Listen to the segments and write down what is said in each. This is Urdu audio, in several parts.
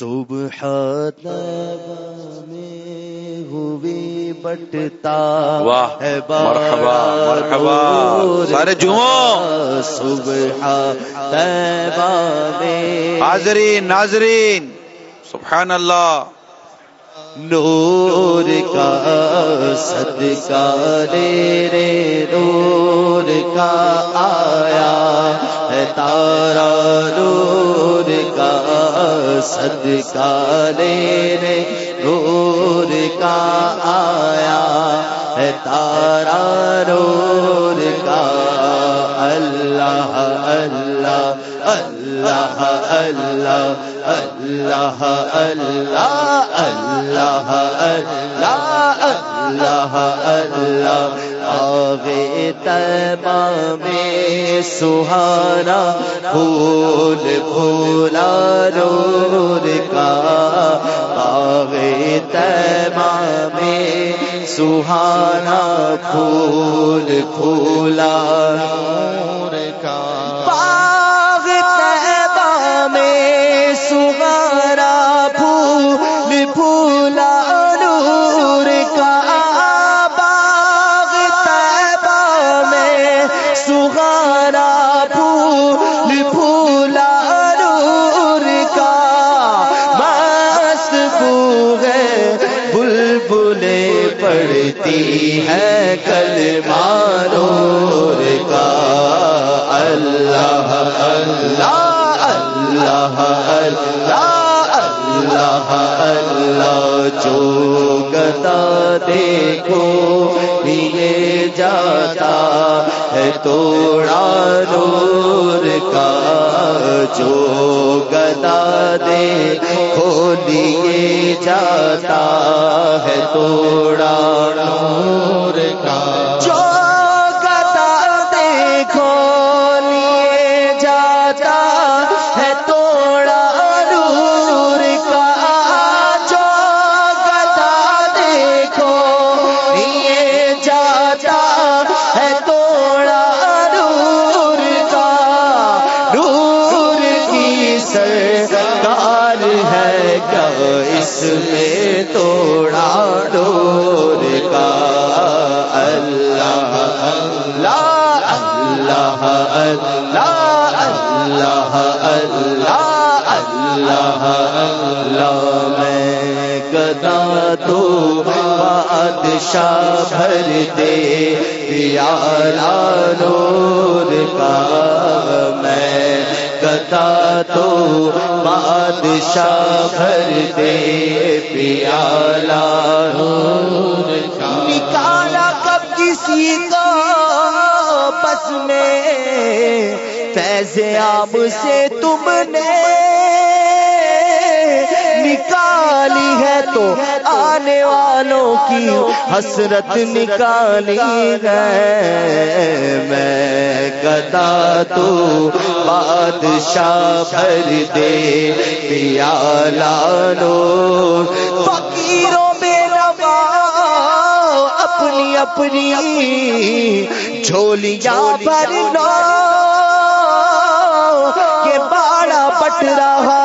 صبح میں ہوئی بٹتا واہ مرحبا مرحبا سارے جمعوں۔ صبح طیبہ میں حاضرین ناظرین سبحان اللہ۔ نور کا صدقہ رے، نور کا آیا ہے تارا، نور کا صدقہ رے، نور کا آیا ہے تارا، نور کا اللہ اللہ اللہ اللہ اللہ اللہ اللہ اللہ اللہ اللہ آوے تمام سہانا پھول پھولا رور کا۔ آوے میں سہانا پھول پھولا ہے کا اللہ اللہ اللہ اللہ اللہ اللہ جو گتا دیکھو یہ جاتا ہے توڑا نور کا، جو گدا دیکھو، لیے جاتا ہے توڑا نور کا۔ سرکار ہے کیا اس میں توڑا نور کا؟ اللہ اللہ اللہ اللہ اللہ اللہ اللہ اللہ میں گدا تو بادشاہ بھر دے پیارا نور کا۔ میں گدا تو بادشاہ بھر دے پیارا نکالا کب کسی کو بس میں؟ فیض آب سے تم نے نکالی ہے تو آنے والوں کی حسرت نکالی ہے۔ میں گدا تو بادشاہ بھر دے پیالہ نو فقیروں میں روا، اپنی اپنی جھولیاں بھرنا یہ باڑا بٹ رہا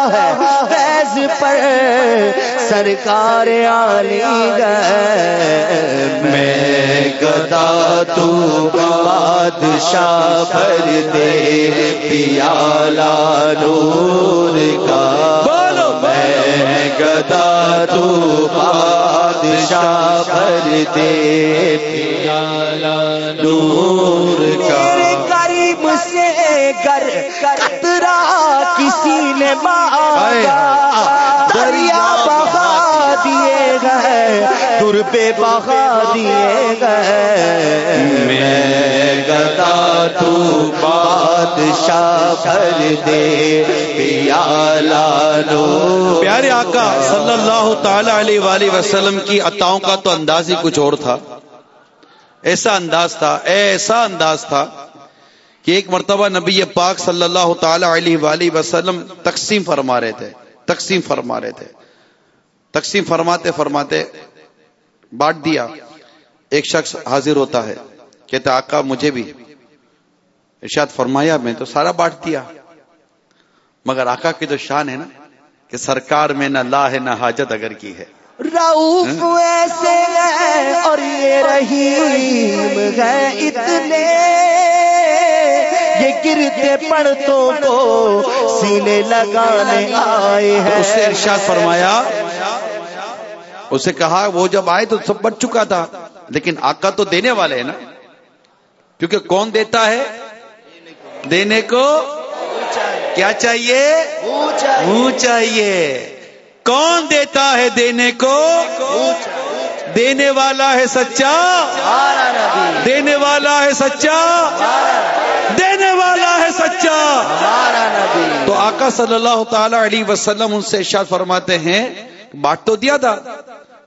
سرکار علی گئے۔ میں گدا تو بادشاہ بھر دے پیالہ نور کا۔ بولو میں گدا تو بادشاہ بھر دے پیالہ نور کا۔ قریب سے گر قطرہ کسی نے مانگا۔ دریا بہا دیے گئے دربے بہا دیے گئے۔ میں گدا تو بادشاہ بھر دے پیالہ نو پیارے آقا صلی اللہ تعالی علیہ وآلہ وسلم کی عطاؤں کا تو انداز ہی کچھ اور تھا۔ ایسا انداز تھا، ایسا انداز تھا کہ ایک مرتبہ نبی پاک صلی اللہ تعالی علیہ وآلہ وسلم تقسیم فرما رہے تھے۔ تقسیم فرما رہے تھے۔ تقسیم فرماتے فرماتے بانٹ دیا۔ ایک شخص حاضر ہوتا ہے کہتے آقا مجھے بھی۔ ارشاد فرمایا میں تو سارا بانٹ دیا۔ مگر آقا کی جو شان ہے نا کہ سرکار میں نہ لا ہے نہ حاجت اگر کی ہے۔ روف ایسے ہیں اور یہ رحیم ہے اتنے۔ گرتے پڑتوں کو سینے لگانے آئے ہیں اس سے ارشاد فرمایا اسے کہا وہ جب آئے تو سب بچ چکا تھا۔ لیکن آقا تو دینے والے ہیں نا۔ کیونکہ کون دیتا ہے؟ دینے کو کیا چاہیے؟ منہ چاہیے۔ کون دیتا ہے دینے کو؟ دینے والا ہے سچا۔ دینے والا ہے سچا۔ دینے والا ہے سچا۔ تو آقا صلی اللہ تعالی علیہ وسلم ان سے ارشاد فرماتے ہیں بانٹ تو دیا تھا۔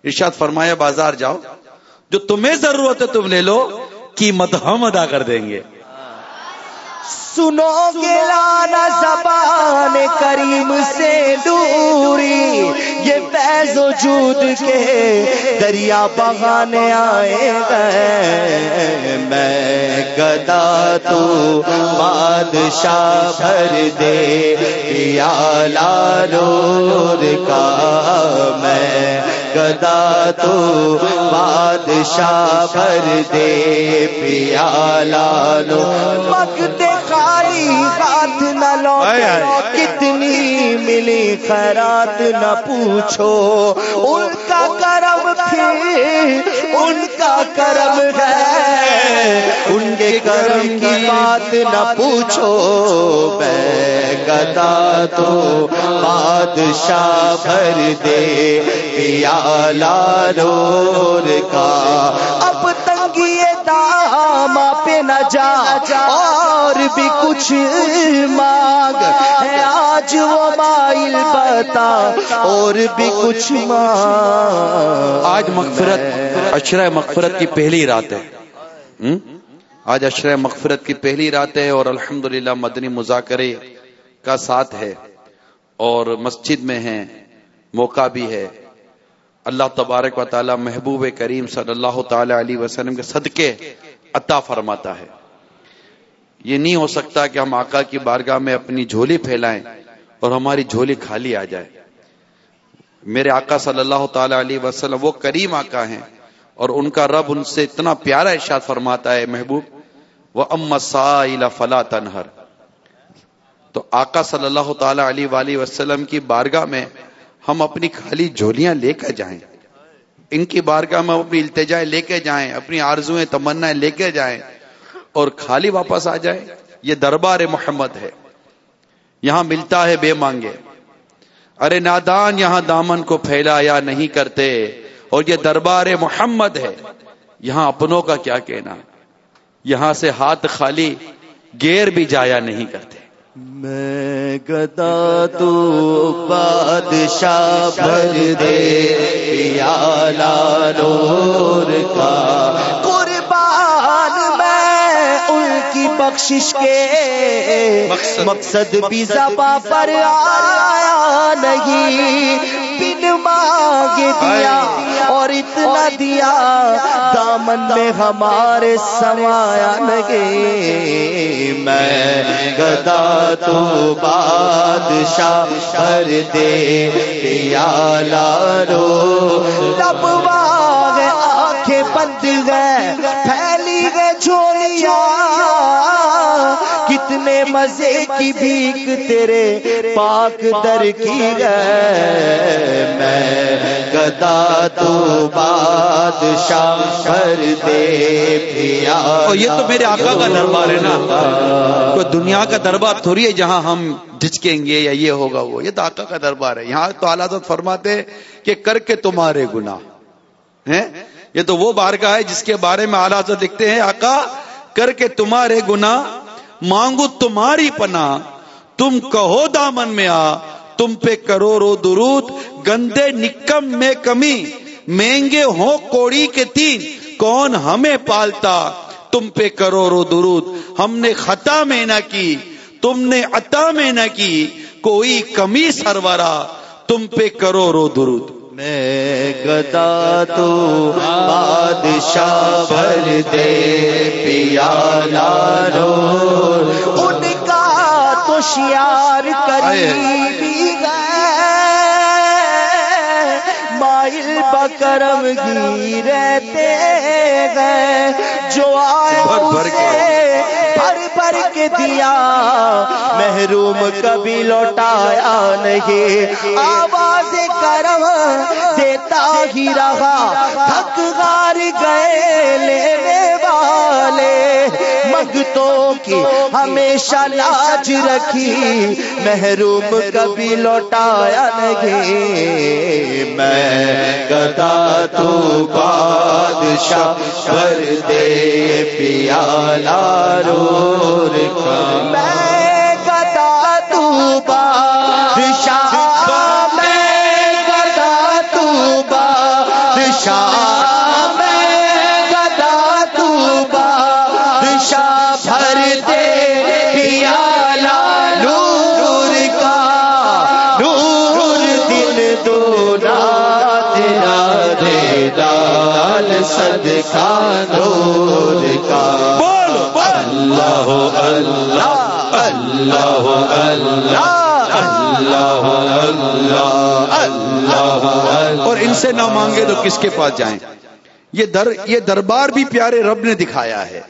ارشاد فرمایا بازار جاؤ۔ جو تمہیں ضرورت ہے تم لے لو قیمت ہم ادا کر دیں گے۔ سنو گے لانا زبان کریم سے دوری۔ یہ فیض وجود کے دریا بغانے آئے گئے میں گدا تو بادشاہ بھر دے یا لالور کا۔ میں گدا تو بادشاہ بھر دے پیا لالو۔ وقت کتنی ملی خیرات نہ پوچھو۔ ان کا کرم پھر ان کا کرم ہے۔ ان کے کرم کی بات نہ پوچھو۔ میں گدا تو بادشاہ بھر دے پیا لالور کا۔ نہ جا اور بھی کچھ مانگ ہے آج وہ مائل بتا اور بھی کچھ مانگ آج مغفرت اشرہ مغفرت کی پہلی رات ہے۔ آج اشرہ مغفرت کی پہلی رات ہے اور الحمدللہ مدنی مذاکرے کا ساتھ ہے اور مسجد میں ہیں، موقع بھی ہے۔ اللہ تبارک و تعالی محبوب کریم صلی اللہ تعالی علیہ وسلم کے صدقے عطا فرماتا ہے۔ یہ نہیں ہو سکتا کہ ہم آقا کی بارگاہ میں اپنی جھولی پھیلائیں اور ہماری جھولی خالی آ جائے۔ میرے آقا صلی اللہ تعالی علیہ وسلم وہ کریم آقا ہیں اور ان کا رب ان سے اتنا پیارا ارشاد فرماتا ہے، محبوب، وہ ام سائل فلا تنہر. تو آقا صلی اللہ تعالی علیہ وآلہ وسلم کی بارگاہ میں ہم اپنی خالی جھولیاں لے کر جائیں۔ ان کی بارگاہ میں اپنی التجائے لے کے جائیں، اپنی آرزویں تمنا لے کے جائیں اور خالی واپس آ جائیں، یہ دربار محمد ہے۔ یہاں ملتا ہے بے مانگے۔ ارے نادان، یہاں دامن کو پھیلایا نہیں کرتے، اور یہ دربار محمد ہے۔ یہاں اپنوں کا کیا کہنا؟ یہاں سے ہاتھ خالی گیر بھی جایا نہیں کرتے۔ میں گدا تو بادشاہ بھر دے پیا لالور کا۔ قربان میں ان کی بخشش کے مقصد- بھی زبا پر آیا نہیں۔ بن مانگے دیا۔ اور اتنا دیا دامن میں ہمارے سمایا نہیں میں گدا تو بادشاہ بھر دے لارو لب گئے آنکھیں بند گئے پھیلی گئے جھولیاں کتنے مزے کی بھیک تیرے پاک در کی گئے میں گدا تو بادشاہ بھر دے پیا۔ اور یہ تو میرے آقا کا دربار ہے نا۔ کوئی دنیا کا دربار تھوڑی ہے جہاں ہم جھچکیں گے یا یہ ہوگا وہ۔ یہ تو آقا کا دربار ہے۔ یہاں تو اعلیٰ فرماتے کہ کر کے تمہارے گناہ۔ ہیں؟ یہ تو وہ بارگاہ ہے جس کے بارے میں اعلیٰ لکھتے ہیں، آقا، کر کے تمہارے گناہ مانگو تمہاری پناہ۔ تم کہو دامن میں آ، تم پہ کروڑوں درود، گندے نکم میں کمی۔ مہنگے ہوں کوڑی کے تین، کون ہمیں پالتا؟ تم پہ کروڑوں درود۔ ہم نے خطا میں نہ کی، تم نے عطا میں نہ کی۔ کوئی کمی سرورا، تم پہ کروڑوں درود۔ گدا تو بادشاہ بھر دے پیا لو ان کا تو شیار کری مائل بکرم گی رہتے ہیں جو آئے پر کے۔ دیا۔ محروم کبھی لوٹایا نہیں۔ آواز کرم دیتا ہی رہا۔ تھک گار گئے لینے والے۔ منگتوں کی ہمیشہ لاج رکھی، محروم کبھی لوٹایا نہیں۔ میں گدا تو بادشاہ کر دے پیالہ رور میں اور ان سے نہ مانگے تو کس کے پاس جائیں؟ یہ در، یہ دربار بھی پیارے رب نے دکھایا ہے۔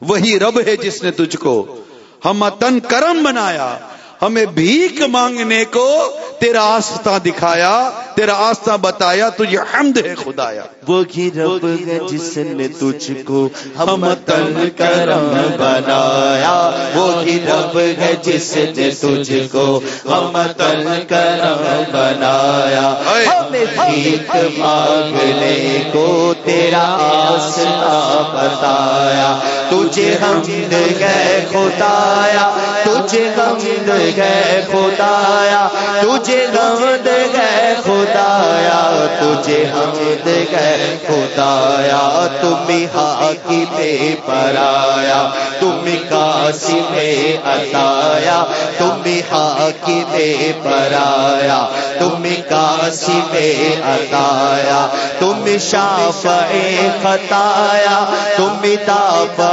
وہی رب ہے جس نے تجھ کو ہم تن کرم بنایا۔ ہمیں بھیک مانگنے کو تیرا آستہ دکھایا تیرا آستہ بتایا تجھے حمد ہے خدایا۔ وہی رب ہے جس نے تجھ کو ہم تن کرم بنایا۔ وہی رب ہے جس نے تجھ کو ہم تن کرم بنایا۔ ہمیں بھیک مانگنے کو تیرا آسنا بتایا، تجھے حمد گئے خدایا تجھے حمد گئے خدایا تجھے حمد گئے خدایا تجھے حمد ہے خدایا، تم حاکی میں پرایا، تم کاسی میں اتایا تم حاکی میں پرایا، تم کاسی میں اتایا تم شافع خطایا، تم دافع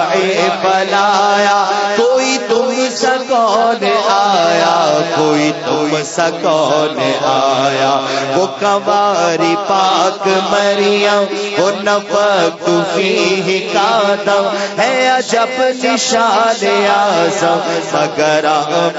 بلایا کوئی تم سکون آیا، کوئی تم سکون آیا، وہ کماری پاک مریم، وہ نفق فیہ قادم ہے عجب نشان آزم مگر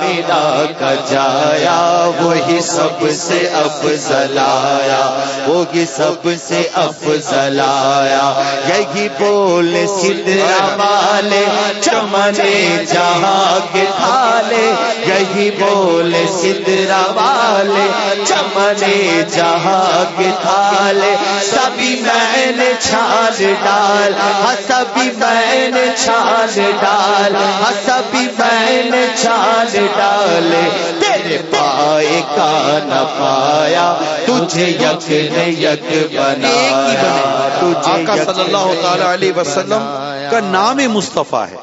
میرا کا جایا، وہی سب سے افضل آیا، وہی سب سے افضل آیا، یہی بول سدرا والے چمنے جہاں کے تھالے یہی بول سدرا والے چمنے جہاں کے تھالے۔ سبھی میں نے چھان ڈال ہاں سبھی میں نے چھان ڈال ہاں سبھی میں نے چھان ڈالے تیرے پائے کا نہ پایا تجھے یک نے یک بنایا۔ تجھے صلی اللہ تعالی علیہ وسلم۔ کا نام مصطفیٰ ہے۔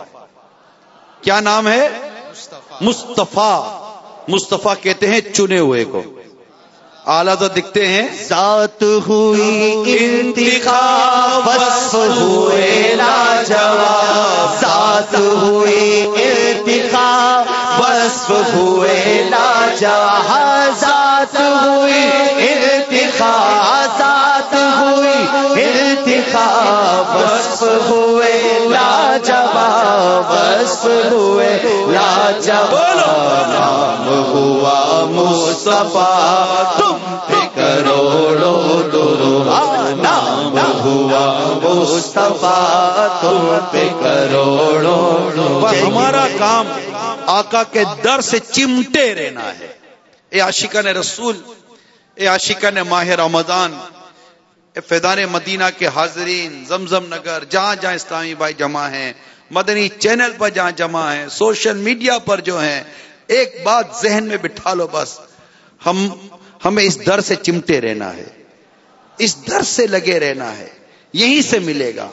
کیا نام ہے؟ مصطفیٰ۔ مصطفیٰ کہتے ہیں چنے ہوئے کو۔ اعلیٰ تو دکھتے ہیں۔ ذات ہوئی انتخاب، وصف ہوئے لاجواب۔ ذات ہوئی انتخاب، وصف ہوئے لاجواب۔ ذات ہوئی انتخاب، ذات ہوئی انتخاب۔ وصف ہوئے لاجواب۔ وصف ہوئے لاجواب نام ہوا مصطفیٰ۔ تم پہ کروڑوں نام ہوا مصطفیٰ۔ تم پہ کروڑوں ہمارا کام آقا کے در سے چمٹے رہنا ہے۔ اے عاشقان رسول اے عاشقان ماہ رمضان اے فیضان مدینہ کے حاضرین زمزم نگر جہاں جہاں اسلامی بھائی جمع ہیں مدنی چینل پر جہاں جمع ہیں، سوشل میڈیا پر جو ہیں، ایک بات ذہن میں بٹھا لو بس۔ ہم، ہمیں اس در سے چمٹے رہنا ہے۔ اس در سے لگے رہنا ہے۔ یہیں سے ملے گا۔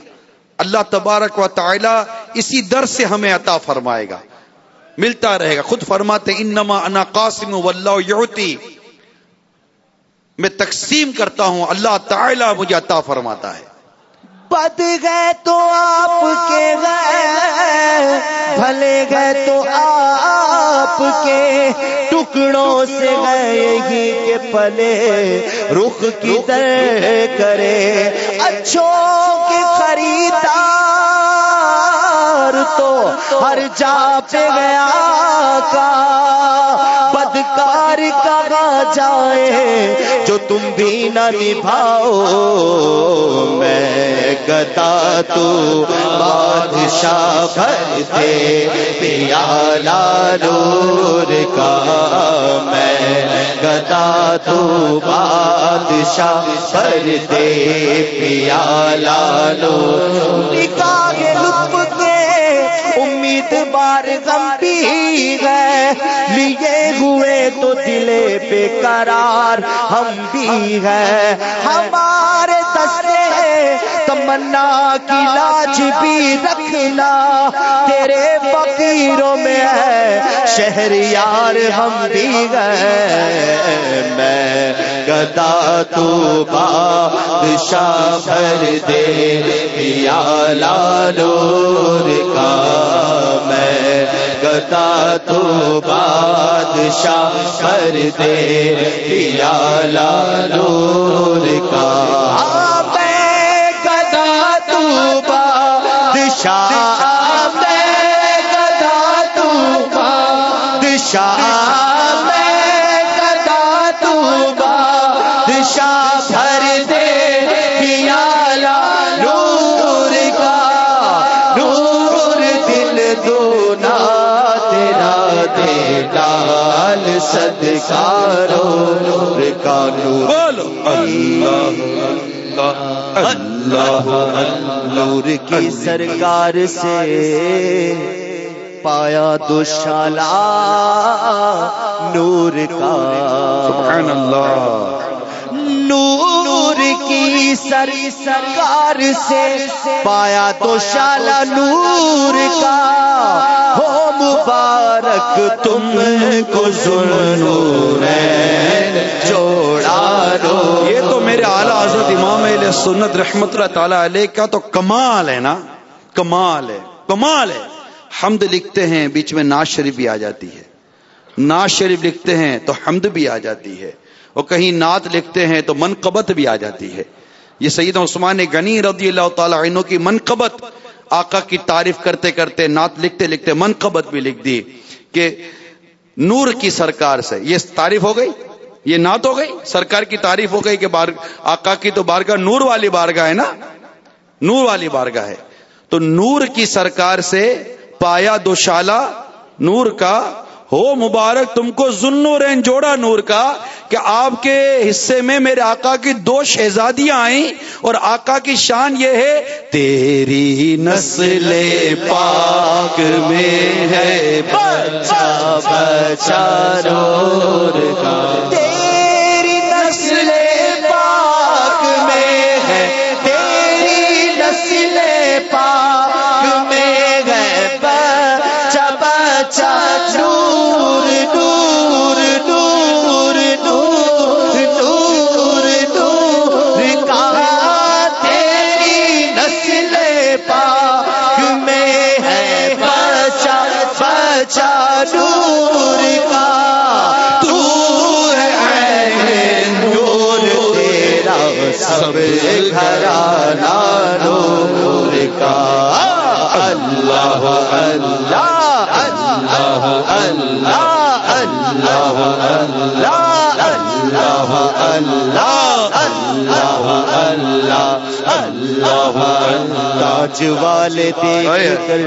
اللہ تبارک و تعالی اسی در سے ہمیں عطا فرمائے گا۔ ملتا رہے گا۔ خود فرماتے انما انا قاسم واللہ یعطی۔ میں تقسیم کرتا ہوں، اللہ تعالی مجھے عطا فرماتا ہے۔ بد گئے تو آپ کے گئے بھلے گئے تو آپ کے ٹکڑوں سے گئے ہی کے پلے۔ رخ کی در کرے اچھوں کے خریدار تو ہر جا پہ گیا کا۔ جائے، جو تم بھی نہ نبھاؤ۔ میں گدا تو بادشاہ بھر دے پیالہ نور کا۔ میں گدا تو بادشاہ بھر دے پیالہ نور نکاح لطف غم بھی ہے، لیے ہوئے تو دلے بے قرار ہم بھی ہے ہمارے دستے تمنا کی لاج بھی رکھنا، تیرے فقیروں میں ہے، شہر یار ہم بھی گئے میں گدا تو بادشاہ بھر دے پیالہ نور کا عطا تو بادشاہ کر دے دیا نور کا۔ میں گدا تو بادشاہ میں گدا تو بادشاہ۔ نور کا نور بولو. اللہ اللہ نور کی سرکار سے پایا تو شالا نور کا سبحان اللہ. نور کی سر سرکار سے پایا تو شالا نور کا۔ ہو مبارک تم کو ظلم جوڑا رو یہ تو میرے اعلیٰ حضرت امام علیہ سنت رحمت اللہ تعالی علیہ کا تو کمال ہے نا۔ کمال ہے کمال ہے۔ حمد لکھتے ہیں، بیچ میں ناز شریف بھی آ جاتی ہے۔ ناز شریف لکھتے ہیں تو حمد بھی آ جاتی ہے۔ اور کہیں نعت لکھتے ہیں تو منقبت بھی آ جاتی ہے۔ یہ سیدنا عثمان غنی رضی اللہ تعالی عنہ کی منقبت، آقا کی تعریف کرتے کرتے نعت لکھتے لکھتے منقبت بھی لکھ دی کہ نور کی سرکار سے۔ یہ تعریف ہو گئی؟ یہ نعت ہو گئی؟ سرکار کی تعریف ہو گئی کہ بار، آقا کی تو بارگاہ نور والی بارگاہ ہے نا؟ نور والی بارگاہ ہے۔ تو نور کی سرکار سے پایا دوشالا نور کا ہو مبارک، تم کو ذنورین جوڑا نور کا کہ آپ کے حصے میں میرے آقا کی دو شہزادیاں آئیں اور آقا کی شان یہ ہے، تیری نسل پاک میں ہے بچا بچا نور کا۔ اللہ اللہ اللہ اللہ اللہ اللہ تاج والے دیکھ کر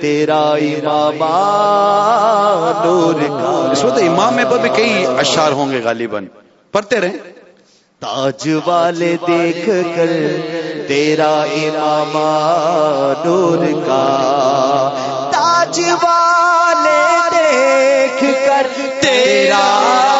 تیرا امام نور کا۔ اس امام میں بھی کئی اشعار ہوں گے غالباً پڑھتے رہیں تاج والے دیکھ کر تیرا امام نور کا۔ تاج والے دیکھ کر تیرا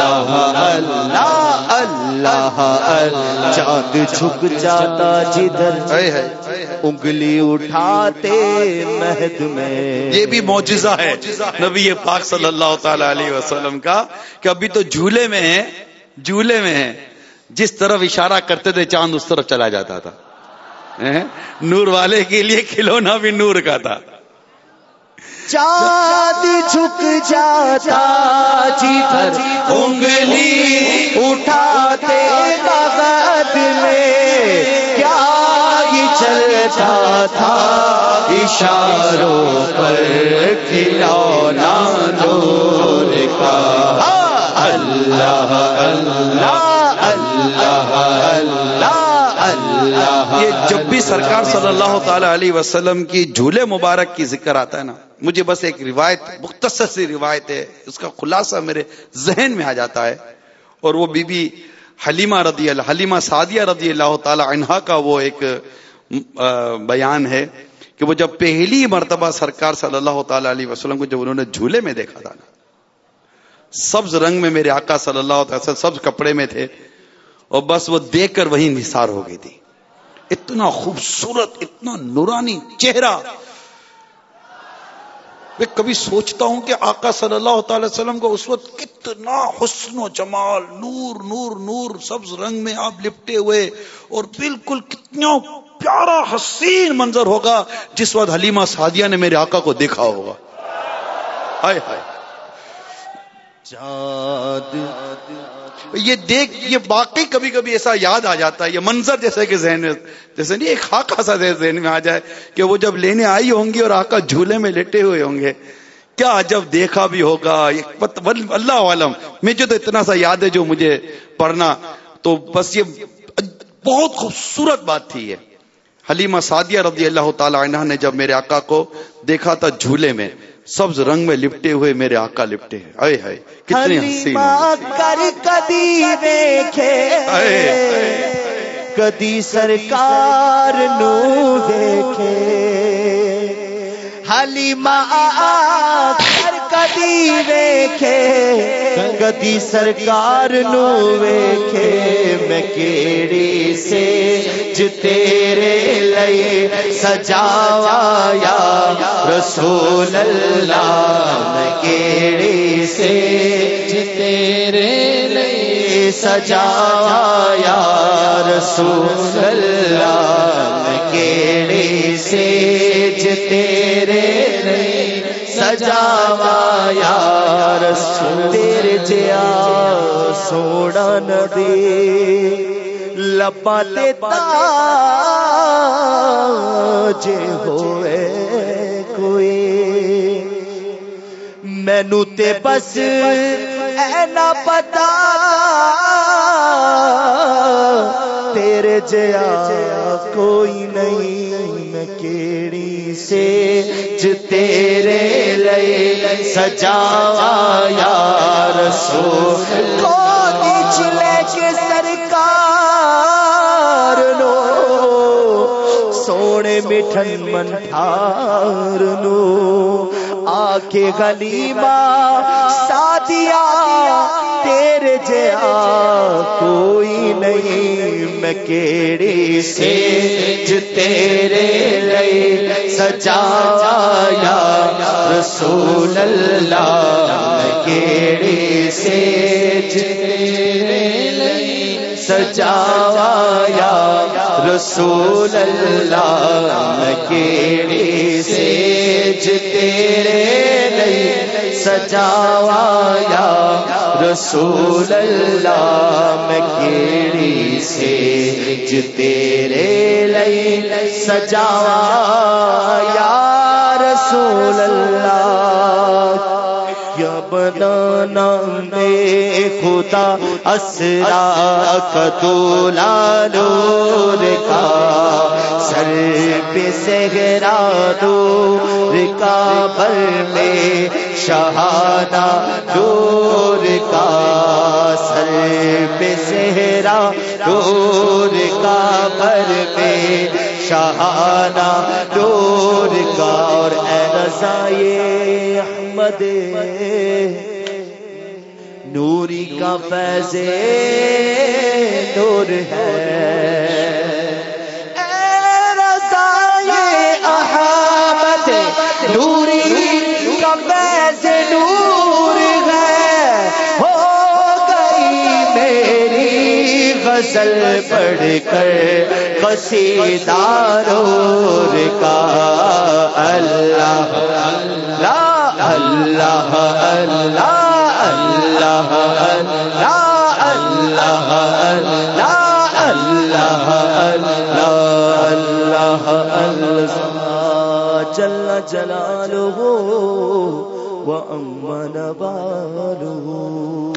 اللہ اللہ اللہ اللہ. چاند جھک جاتا جدھر انگلی اٹھاتے مہد میں. یہ بھی معجزہ ہے نبی پاک صلی اللہ تعالی علیہ وسلم کا کہ ابھی تو جھولے میں ہے جھولے میں ہے جس طرف اشارہ کرتے تھے چاند اس طرف چلا جاتا تھا. ہیں؟ نور والے کے لیے کھلونا بھی نور کا تھا. چاند جھک جاتا جی جدھر انگلی اٹھاتے مغد میں۔ کیا ہی چلتا تھا؟ اشاروں پر کھلونا نور کا۔ اللہ اللہ۔ یہ جب بھی سرکار صلی اللہ تعالی علیہ وسلم کی جھولے مبارک کی ذکر آتا ہے نا، مجھے بس ایک روایت، مختصر سی روایت ہے، اس کا خلاصہ میرے ذہن میں آ جاتا ہے۔ اور وہ بی بی حلیمہ رضی اللہ، حلیمہ سعدیہ رضی اللہ تعالی عنہا کا وہ ایک بیان ہے کہ وہ جب پہلی مرتبہ سرکار صلی اللہ تعالی علیہ وسلم کو جب انہوں نے جھولے میں دیکھا تھا نا، سبز رنگ میں میرے آقا صلی اللہ تعالی سبز کپڑے میں تھے، اور بس وہ دیکھ کر وہی نثار ہو گئی تھی۔ اتنا خوبصورت، اتنا نورانی چہرہ۔ میں کبھی سوچتا ہوں کہ آقا صلی اللہ تعالی وسلم کو اس وقت کتنا حسن و جمال، نور نور نور، سبز رنگ میں آپ لپٹے ہوئے اور بالکل کتنا پیارا حسین منظر ہوگا جس وقت حلیمہ سعدیہ نے میرے آقا کو دیکھا ہوگا۔ ہائے ہائے۔ یہ دیکھ، یہ واقعی کبھی کبھی ایسا یاد آ جاتا ہے، یہ منظر جیسے کہ ذہن میں جیسے نہیں، ایک خاکہ سا ذہن میں آ جائے کہ وہ جب لینے آئی ہوں گی اور آقا جھولے میں لیٹے ہوئے ہوں گے۔ کیا جب دیکھا بھی ہوگا اللہ عالم مجھے تو اتنا سا یاد ہے جو مجھے پڑھنا، تو بس یہ بہت خوبصورت بات تھی یہ۔ حلیمہ سعدیہ رضی اللہ تعالی عنہ نے جب میرے آقا کو دیکھا تھا جھولے میں سبز رنگ میں لپٹے ہوئے میرے آقا لپٹے ہیں۔ اے ہے کتنے حلیمہ کر کدی دیکھے۔ کدی سرکار نو دیکھے۔ حلیمہ کر کدی دیکھے۔ کدی سرکار نو ویکھے میں کیڑی سے تیرے لیے سجاوا یا رسول اللہ میں کیڑی سے جی تیرے لیے سجاوا یا رسول اللہ میں کیڑی سے جی تیرے لیے سجاوا یا رسول تیرے جیا سوڑا ندی لپا جے ہوئے کوئی۔ مینو تے بس اینا پتا تیرے جیا کوئی نہیں، میں کیڑی سے تیرے لیے سجاوا یا رسول۔ کو چلے کے سرکار سونے مٹھن منٹھار نو۔ آ کے گلیما سادیا تیرے جیا کوئی نہیں، میں کیڑی سے تیرے لیے سجاوا یا رسول اللہ، میں کیڑی سے تیرے لیے سجاوا یا رسول اللہ کیڑی سے جو تیرے لیے سجاوا یا رسول اللہ کیڑی سے جو تیرے لیے سجاوا یا رسول اللہ بنانا میں خدا اسرا کدولا نور کا سر پہ سہرا نور کا میں شہادہ نور کا سر پہ سہرا نور کا بر میں شہادہ نور کا اور اے رضائے احمد نوری کا فیض نور ہے۔ احمد، نوری کا فیض نور ہے۔ ہو گئی میری غزل پڑھ کر قصیدارور کا۔ اللہ اللہ اللہ اللہ اللہ اللہ اللہ اللہ اللہ اللہ اللہ جل جلالہ وأمن باله